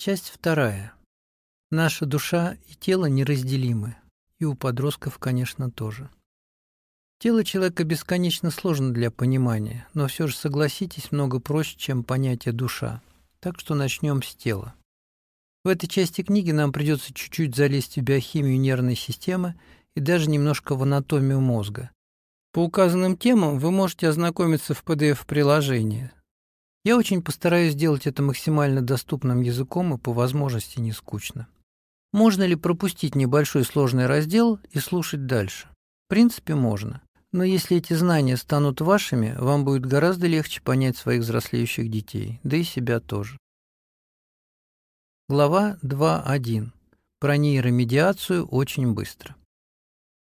Часть вторая. Наша душа и тело неразделимы, и у подростков, конечно, тоже. Тело человека бесконечно сложно для понимания, но все же, согласитесь, много проще, чем понятие душа. Так что начнем с тела. В этой части книги нам придется чуть-чуть залезть в биохимию нервной системы и даже немножко в анатомию мозга. По указанным темам вы можете ознакомиться в PDF-приложении. Я очень постараюсь сделать это максимально доступным языком и по возможности не скучно. Можно ли пропустить небольшой сложный раздел и слушать дальше? В принципе, можно. Но если эти знания станут вашими, вам будет гораздо легче понять своих взрослеющих детей, да и себя тоже. Глава 2.1. Про нейромедиацию очень быстро.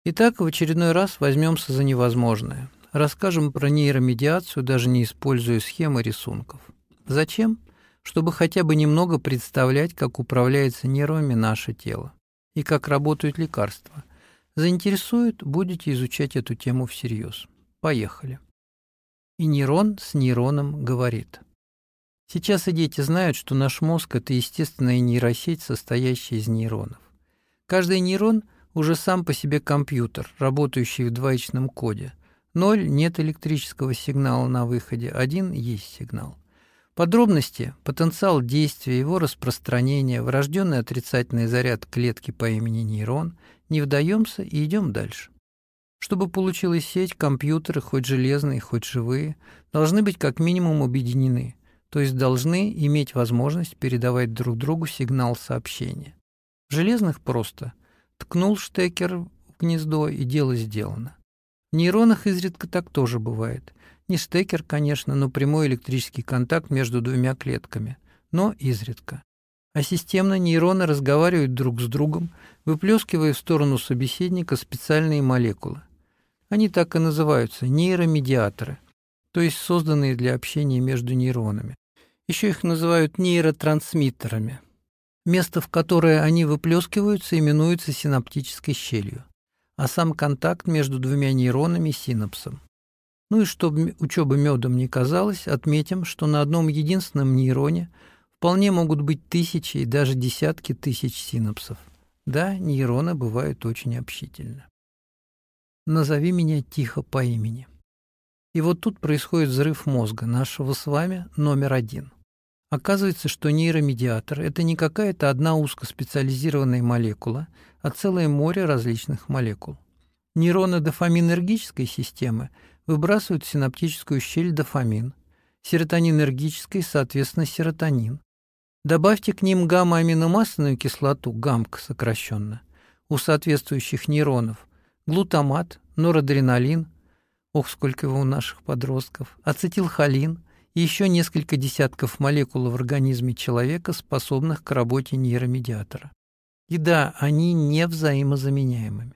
Итак, в очередной раз возьмемся за невозможное. Расскажем про нейромедиацию, даже не используя схемы рисунков. Зачем? Чтобы хотя бы немного представлять, как управляется нервами наше тело и как работают лекарства. Заинтересует, будете изучать эту тему всерьез. Поехали. И нейрон с нейроном говорит. Сейчас и дети знают, что наш мозг – это естественная нейросеть, состоящая из нейронов. Каждый нейрон уже сам по себе компьютер, работающий в двоичном коде. Ноль – нет электрического сигнала на выходе, один – есть сигнал. Подробности, потенциал действия, его распространение, врожденный отрицательный заряд клетки по имени нейрон – не вдаемся и идем дальше. Чтобы получилась сеть, компьютеры, хоть железные, хоть живые, должны быть как минимум объединены, то есть должны иметь возможность передавать друг другу сигнал сообщения. В железных просто ткнул штекер в гнездо и дело сделано. В нейронах изредка так тоже бывает. Не штекер, конечно, но прямой электрический контакт между двумя клетками, но изредка а системно нейроны разговаривают друг с другом, выплескивая в сторону собеседника специальные молекулы. Они так и называются – нейромедиаторы, то есть созданные для общения между нейронами. Еще их называют нейротрансмиттерами. Место, в которое они выплескиваются, именуется синаптической щелью, а сам контакт между двумя нейронами – синапсом. Ну и чтобы учеба медом не казалась, отметим, что на одном единственном нейроне – Вполне могут быть тысячи и даже десятки тысяч синапсов. Да, нейроны бывают очень общительны. Назови меня тихо по имени. И вот тут происходит взрыв мозга, нашего с вами номер один. Оказывается, что нейромедиатор – это не какая-то одна узкоспециализированная молекула, а целое море различных молекул. Нейроны дофаминергической системы выбрасывают в синаптическую щель дофамин, серотонинергической, соответственно, серотонин, Добавьте к ним гамма-аминомасляную кислоту, ГАМК сокращенно, у соответствующих нейронов, глутамат, норадреналин, ох, сколько его у наших подростков, ацетилхолин и еще несколько десятков молекул в организме человека, способных к работе нейромедиатора. И да, они не взаимозаменяемыми.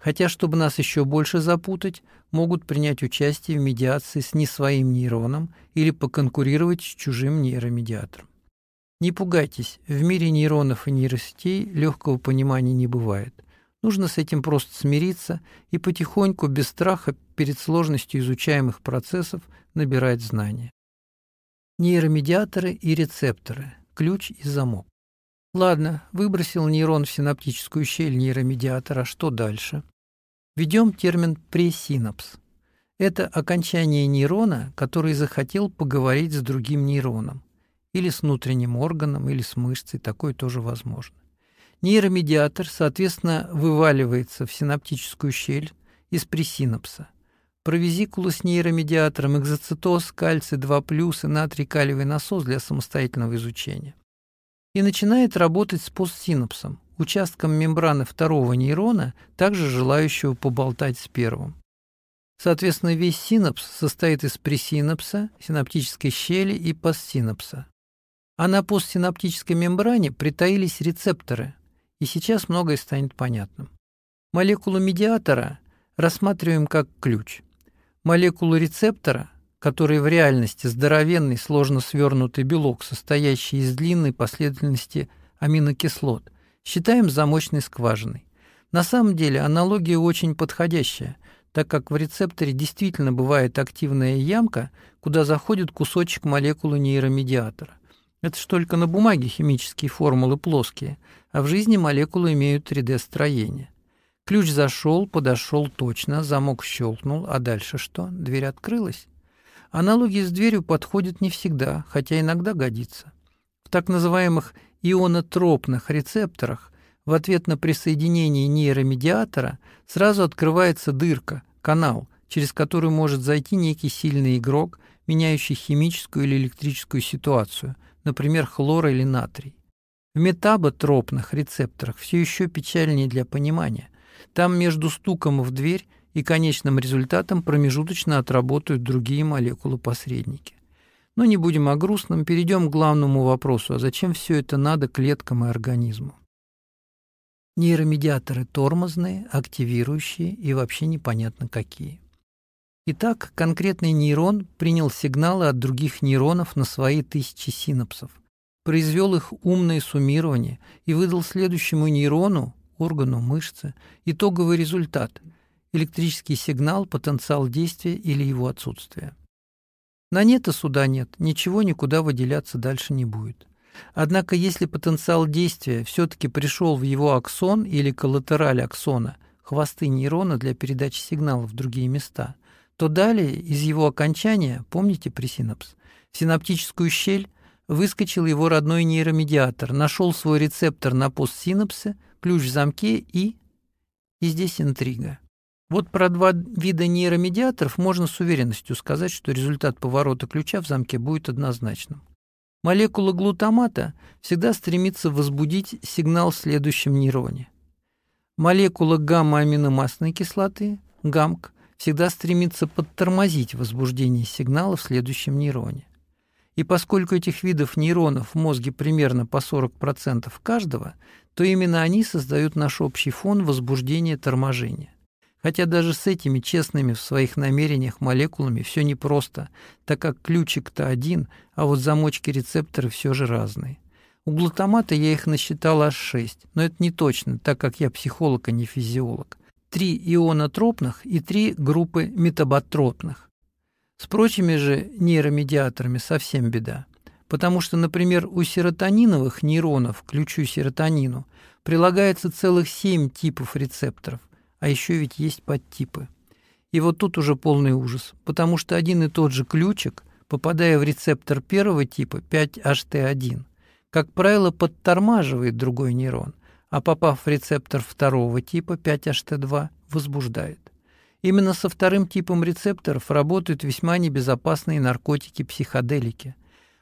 Хотя, чтобы нас еще больше запутать, могут принять участие в медиации с не своим нейроном или поконкурировать с чужим нейромедиатором. Не пугайтесь, в мире нейронов и нейросетей легкого понимания не бывает. Нужно с этим просто смириться и потихоньку, без страха перед сложностью изучаемых процессов, набирать знания. Нейромедиаторы и рецепторы. Ключ и замок. Ладно, выбросил нейрон в синаптическую щель нейромедиатора. Что дальше? Введем термин пресинапс. Это окончание нейрона, который захотел поговорить с другим нейроном или с внутренним органом, или с мышцей, такое тоже возможно. Нейромедиатор, соответственно, вываливается в синаптическую щель из пресинапса. Провизикула с нейромедиатором, экзоцитоз, кальций 2+, и натрий калиевый насос для самостоятельного изучения. И начинает работать с постсинапсом, участком мембраны второго нейрона, также желающего поболтать с первым. Соответственно, весь синапс состоит из пресинапса, синаптической щели и постсинапса а на постсинаптической мембране притаились рецепторы, и сейчас многое станет понятным. Молекулу медиатора рассматриваем как ключ. Молекулу рецептора, который в реальности здоровенный, сложно свернутый белок, состоящий из длинной последовательности аминокислот, считаем замочной скважиной. На самом деле аналогия очень подходящая, так как в рецепторе действительно бывает активная ямка, куда заходит кусочек молекулы нейромедиатора. Это ж только на бумаге химические формулы плоские, а в жизни молекулы имеют 3D-строение. Ключ зашел, подошел точно, замок щелкнул, а дальше что? Дверь открылась? Аналогии с дверью подходят не всегда, хотя иногда годится. В так называемых ионотропных рецепторах в ответ на присоединение нейромедиатора сразу открывается дырка, канал, через который может зайти некий сильный игрок, меняющий химическую или электрическую ситуацию – например, хлор или натрий. В метаботропных рецепторах все еще печальнее для понимания. Там между стуком в дверь и конечным результатом промежуточно отработают другие молекулы-посредники. Но не будем о грустном, перейдем к главному вопросу, а зачем все это надо клеткам и организму? Нейромедиаторы тормозные, активирующие и вообще непонятно какие. Итак, конкретный нейрон принял сигналы от других нейронов на свои тысячи синапсов, произвел их умное суммирование и выдал следующему нейрону, органу мышцы, итоговый результат – электрический сигнал, потенциал действия или его отсутствие. На нет и суда нет, ничего никуда выделяться дальше не будет. Однако если потенциал действия все-таки пришел в его аксон или коллатераль аксона, хвосты нейрона для передачи сигналов в другие места – то далее из его окончания, помните пресинапс, в синаптическую щель выскочил его родной нейромедиатор, нашел свой рецептор на постсинапсе, ключ в замке и... И здесь интрига. Вот про два вида нейромедиаторов можно с уверенностью сказать, что результат поворота ключа в замке будет однозначным. Молекула глутамата всегда стремится возбудить сигнал в следующем нейроне. Молекула гамма-аминомастной кислоты, ГАМК, всегда стремится подтормозить возбуждение сигнала в следующем нейроне. И поскольку этих видов нейронов в мозге примерно по 40% каждого, то именно они создают наш общий фон возбуждения торможения. Хотя даже с этими честными в своих намерениях молекулами все непросто, так как ключик-то один, а вот замочки рецепторы все же разные. У глутамата я их насчитал аж шесть, но это не точно, так как я психолог, а не физиолог три ионотропных и три группы метаботропных. С прочими же нейромедиаторами совсем беда. Потому что, например, у серотониновых нейронов ключу серотонину прилагается целых семь типов рецепторов, а еще ведь есть подтипы. И вот тут уже полный ужас, потому что один и тот же ключик, попадая в рецептор первого типа 5HT1, как правило, подтормаживает другой нейрон, а попав в рецептор второго типа 5HT2, возбуждает. Именно со вторым типом рецепторов работают весьма небезопасные наркотики-психоделики.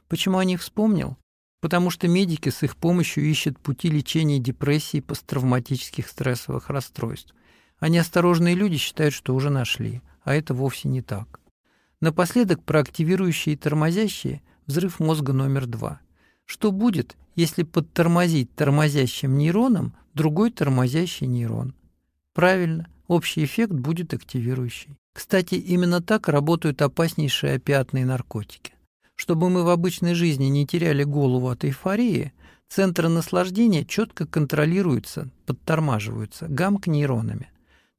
Почему о них вспомнил? Потому что медики с их помощью ищут пути лечения депрессии и посттравматических стрессовых расстройств. А неосторожные люди считают, что уже нашли, а это вовсе не так. Напоследок про активирующие и тормозящие взрыв мозга номер два. Что будет, если подтормозить тормозящим нейроном другой тормозящий нейрон. Правильно, общий эффект будет активирующий. Кстати, именно так работают опаснейшие опиатные наркотики. Чтобы мы в обычной жизни не теряли голову от эйфории, центры наслаждения четко контролируются, подтормаживаются гамк-нейронами.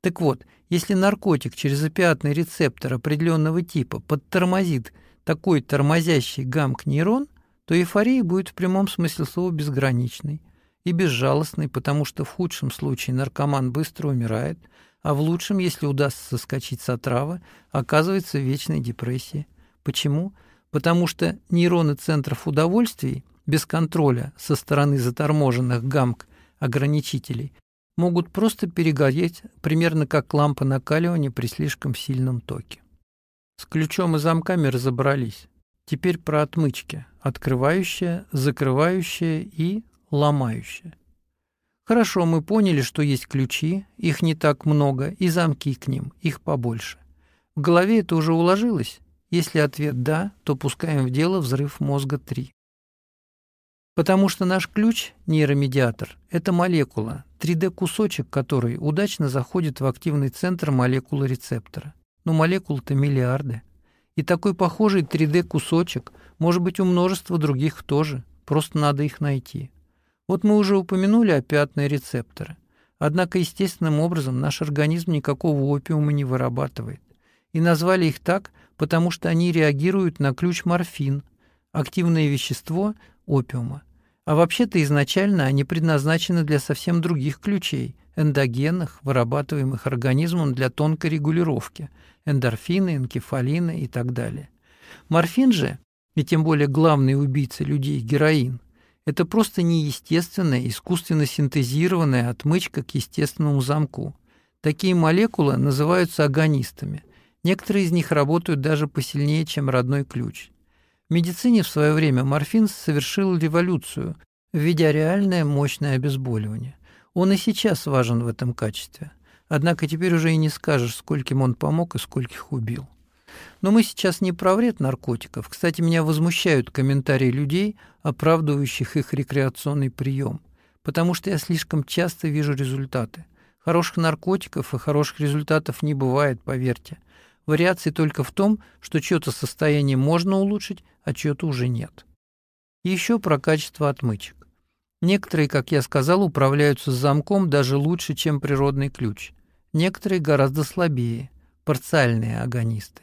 Так вот, если наркотик через опиатный рецептор определенного типа подтормозит такой тормозящий гамк-нейрон, то эйфория будет в прямом смысле слова безграничной и безжалостной, потому что в худшем случае наркоман быстро умирает, а в лучшем, если удастся соскочить с отравы, оказывается в вечной депрессии. Почему? Потому что нейроны центров удовольствий без контроля со стороны заторможенных гамк ограничителей могут просто перегореть, примерно как лампа накаливания при слишком сильном токе. С ключом и замками разобрались. Теперь про отмычки. Открывающая, закрывающая и ломающая. Хорошо, мы поняли, что есть ключи, их не так много, и замки к ним, их побольше. В голове это уже уложилось? Если ответ «да», то пускаем в дело взрыв мозга 3. Потому что наш ключ, нейромедиатор, это молекула, 3D-кусочек которой удачно заходит в активный центр молекулы рецептора. Но молекул-то миллиарды. И такой похожий 3D-кусочек может быть у множества других тоже, просто надо их найти. Вот мы уже упомянули опиатные рецепторы. Однако естественным образом наш организм никакого опиума не вырабатывает. И назвали их так, потому что они реагируют на ключ морфин, активное вещество, опиума. А вообще-то изначально они предназначены для совсем других ключей, эндогенных, вырабатываемых организмом для тонкой регулировки, эндорфины, энкефалины и так далее. Морфин же, и тем более главный убийца людей, героин, это просто неестественная, искусственно синтезированная отмычка к естественному замку. Такие молекулы называются агонистами. Некоторые из них работают даже посильнее, чем родной ключ. В медицине в свое время морфин совершил революцию, введя реальное мощное обезболивание. Он и сейчас важен в этом качестве. Однако теперь уже и не скажешь, скольким он помог и скольких убил. Но мы сейчас не про вред наркотиков. Кстати, меня возмущают комментарии людей, оправдывающих их рекреационный прием, потому что я слишком часто вижу результаты. Хороших наркотиков и хороших результатов не бывает, поверьте. Вариации только в том, что чье-то состояние можно улучшить, а чье-то уже нет. Еще про качество отмычек. Некоторые, как я сказал, управляются с замком даже лучше, чем природный ключ. Некоторые гораздо слабее, парциальные агонисты.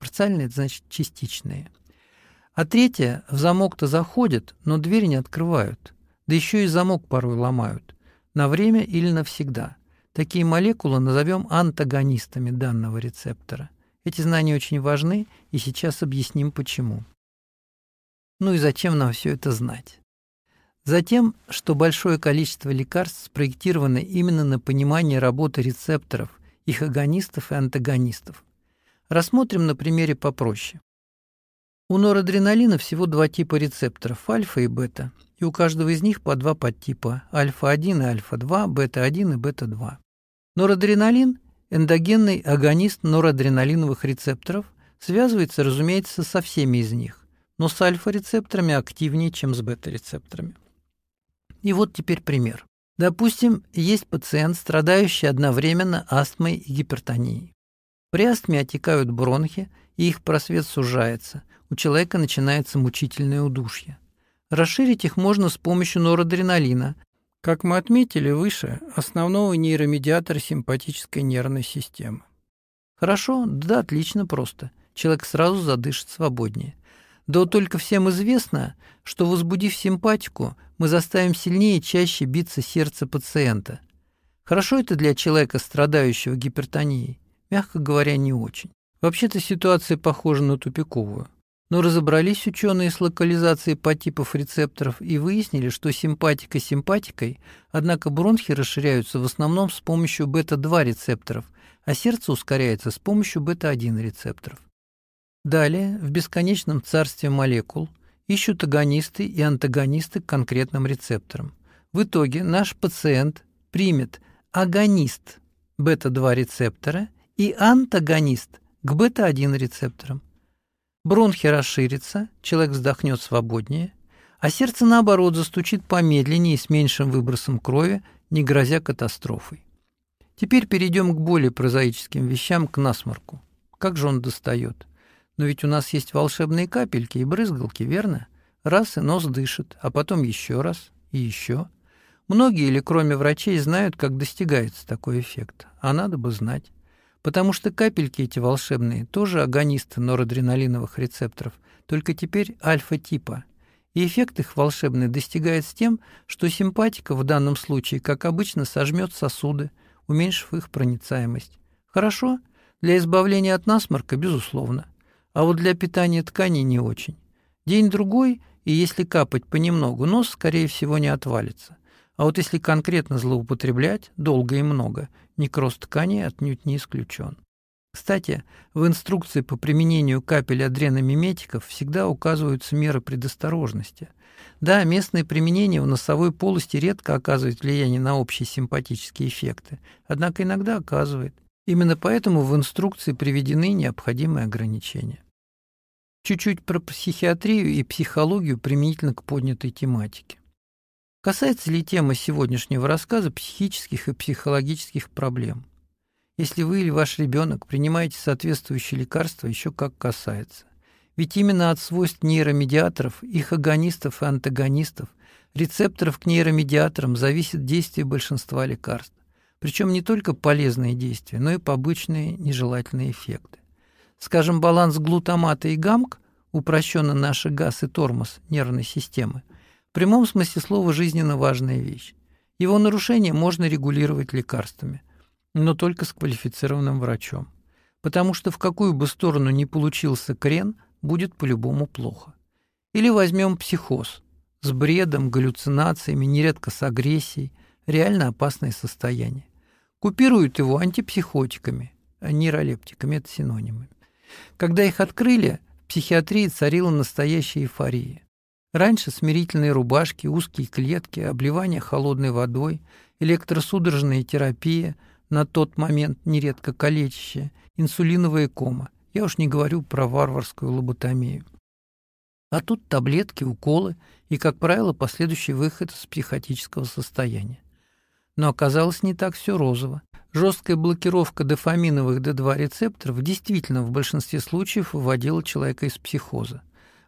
Парциальные – это значит частичные. А третье – в замок-то заходят, но дверь не открывают. Да еще и замок порой ломают. На время или навсегда. Такие молекулы назовем антагонистами данного рецептора. Эти знания очень важны, и сейчас объясним почему. Ну и зачем нам все это знать? Затем, что большое количество лекарств спроектировано именно на понимание работы рецепторов, их агонистов и антагонистов. Рассмотрим на примере попроще. У норадреналина всего два типа рецепторов – альфа и бета, и у каждого из них по два подтипа – альфа-1 и альфа-2, бета-1 и бета-2. Норадреналин – эндогенный агонист норадреналиновых рецепторов, связывается, разумеется, со всеми из них, но с альфа-рецепторами активнее, чем с бета-рецепторами. И вот теперь пример. Допустим, есть пациент, страдающий одновременно астмой и гипертонией. При астме отекают бронхи, и их просвет сужается. У человека начинается мучительное удушье. Расширить их можно с помощью норадреналина, как мы отметили выше, основного нейромедиатора симпатической нервной системы. Хорошо? Да, отлично просто. Человек сразу задышит свободнее. Да только всем известно, что возбудив симпатику, мы заставим сильнее и чаще биться сердце пациента. Хорошо это для человека, страдающего гипертонией? Мягко говоря, не очень. Вообще-то ситуация похожа на тупиковую. Но разобрались ученые с локализацией подтипов рецепторов и выяснили, что симпатика симпатикой, однако бронхи расширяются в основном с помощью бета-2 рецепторов, а сердце ускоряется с помощью бета-1 рецепторов. Далее, в бесконечном царстве молекул ищут агонисты и антагонисты к конкретным рецепторам. В итоге наш пациент примет агонист бета-2 рецептора и антагонист к бета-1 рецепторам. Бронхи расширятся, человек вздохнет свободнее, а сердце, наоборот, застучит помедленнее и с меньшим выбросом крови, не грозя катастрофой. Теперь перейдем к более прозаическим вещам, к насморку. Как же он достает? Но ведь у нас есть волшебные капельки и брызгалки, верно? Раз и нос дышит, а потом еще раз и еще. Многие или кроме врачей знают, как достигается такой эффект, а надо бы знать. Потому что капельки эти волшебные тоже агонисты норадреналиновых рецепторов, только теперь альфа-типа. И эффект их волшебный достигается тем, что симпатика в данном случае, как обычно, сожмет сосуды, уменьшив их проницаемость. Хорошо? Для избавления от насморка, безусловно а вот для питания тканей не очень. День-другой, и если капать понемногу, нос, скорее всего, не отвалится. А вот если конкретно злоупотреблять, долго и много, некроз тканей отнюдь не исключен. Кстати, в инструкции по применению капель адреномиметиков всегда указываются меры предосторожности. Да, местное применение в носовой полости редко оказывает влияние на общие симпатические эффекты, однако иногда оказывает. Именно поэтому в инструкции приведены необходимые ограничения. Чуть-чуть про психиатрию и психологию применительно к поднятой тематике. Касается ли тема сегодняшнего рассказа психических и психологических проблем? Если вы или ваш ребенок принимаете соответствующие лекарства, еще как касается. Ведь именно от свойств нейромедиаторов, их агонистов и антагонистов, рецепторов к нейромедиаторам зависит действие большинства лекарств. Причем не только полезные действия, но и побочные нежелательные эффекты. Скажем, баланс глутамата и гамк, упрощенно наши газ и тормоз нервной системы, прямом смысле слова жизненно важная вещь. Его нарушение можно регулировать лекарствами, но только с квалифицированным врачом. Потому что в какую бы сторону ни получился крен, будет по-любому плохо. Или возьмем психоз с бредом, галлюцинациями, нередко с агрессией, реально опасное состояние. Купируют его антипсихотиками, а нейролептиками, это синонимы. Когда их открыли, в психиатрии царила настоящая эйфория. Раньше смирительные рубашки, узкие клетки, обливание холодной водой, электросудорожная терапия, на тот момент нередко калечащая, инсулиновая кома. Я уж не говорю про варварскую лоботомию. А тут таблетки, уколы и, как правило, последующий выход из психотического состояния. Но оказалось не так все розово. Жесткая блокировка дофаминовых D2 рецепторов действительно в большинстве случаев выводила человека из психоза.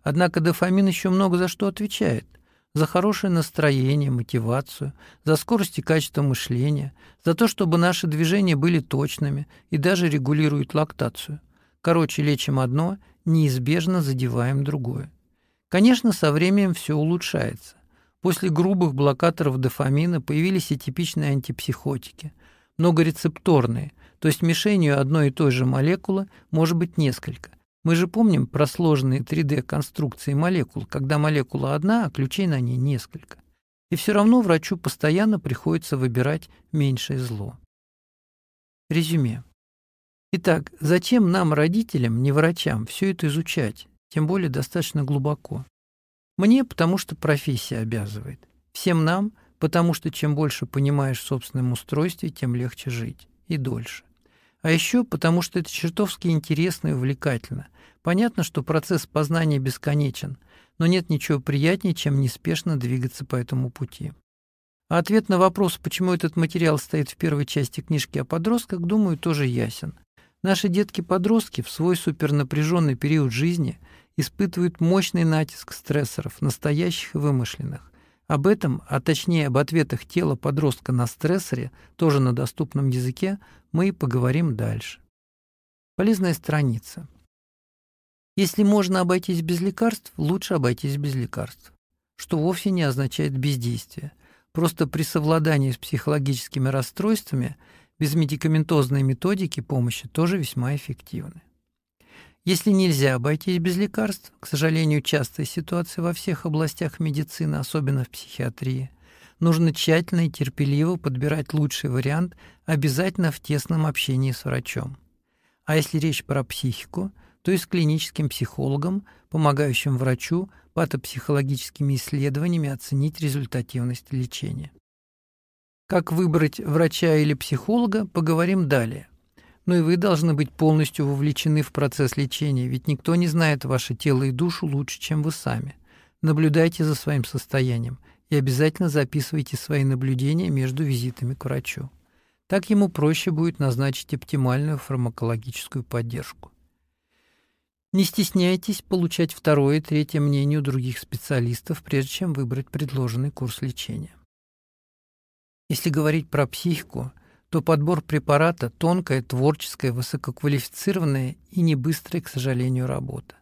Однако дофамин еще много за что отвечает. За хорошее настроение, мотивацию, за скорость и качество мышления, за то, чтобы наши движения были точными и даже регулируют лактацию. Короче, лечим одно, неизбежно задеваем другое. Конечно, со временем все улучшается. После грубых блокаторов дофамина появились и типичные антипсихотики, многорецепторные, то есть мишенью одной и той же молекулы может быть несколько, мы же помним про сложные 3D-конструкции молекул, когда молекула одна, а ключей на ней несколько. И все равно врачу постоянно приходится выбирать меньшее зло. Резюме. Итак, зачем нам, родителям, не врачам, все это изучать, тем более достаточно глубоко? Мне, потому что профессия обязывает. Всем нам, потому что чем больше понимаешь в собственном устройстве, тем легче жить. И дольше. А еще потому, что это чертовски интересно и увлекательно. Понятно, что процесс познания бесконечен, но нет ничего приятнее, чем неспешно двигаться по этому пути. А ответ на вопрос, почему этот материал стоит в первой части книжки о подростках, думаю, тоже ясен. Наши детки-подростки в свой супернапряженный период жизни испытывают мощный натиск стрессоров, настоящих и вымышленных. Об этом, а точнее об ответах тела подростка на стрессоре, тоже на доступном языке, мы поговорим дальше. Полезная страница. Если можно обойтись без лекарств, лучше обойтись без лекарств, что вовсе не означает бездействие. Просто при совладании с психологическими расстройствами безмедикаментозные методики помощи тоже весьма эффективны. Если нельзя обойтись без лекарств, к сожалению, частая ситуация во всех областях медицины, особенно в психиатрии, нужно тщательно и терпеливо подбирать лучший вариант, обязательно в тесном общении с врачом. А если речь про психику, то и с клиническим психологом, помогающим врачу патопсихологическими исследованиями оценить результативность лечения. Как выбрать врача или психолога, поговорим далее но и вы должны быть полностью вовлечены в процесс лечения, ведь никто не знает ваше тело и душу лучше, чем вы сами. Наблюдайте за своим состоянием и обязательно записывайте свои наблюдения между визитами к врачу. Так ему проще будет назначить оптимальную фармакологическую поддержку. Не стесняйтесь получать второе и третье мнение у других специалистов, прежде чем выбрать предложенный курс лечения. Если говорить про психику – то подбор препарата – тонкая, творческая, высококвалифицированная и не быстрая, к сожалению, работа.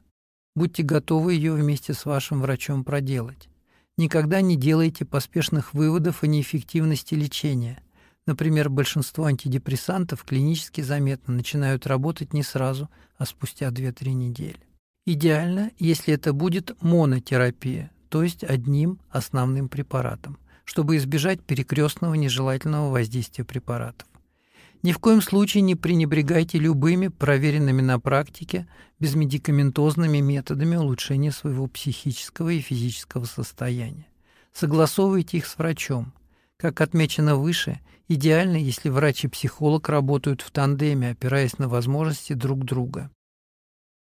Будьте готовы ее вместе с вашим врачом проделать. Никогда не делайте поспешных выводов о неэффективности лечения. Например, большинство антидепрессантов клинически заметно начинают работать не сразу, а спустя 2-3 недели. Идеально, если это будет монотерапия, то есть одним основным препаратом чтобы избежать перекрестного нежелательного воздействия препаратов. Ни в коем случае не пренебрегайте любыми проверенными на практике безмедикаментозными методами улучшения своего психического и физического состояния. Согласовывайте их с врачом. Как отмечено выше, идеально, если врач и психолог работают в тандеме, опираясь на возможности друг друга.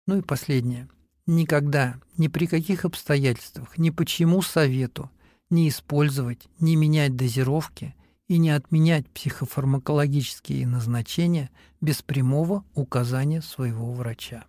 Ну и последнее. Никогда, ни при каких обстоятельствах, ни по чьему совету не использовать, не менять дозировки и не отменять психофармакологические назначения без прямого указания своего врача.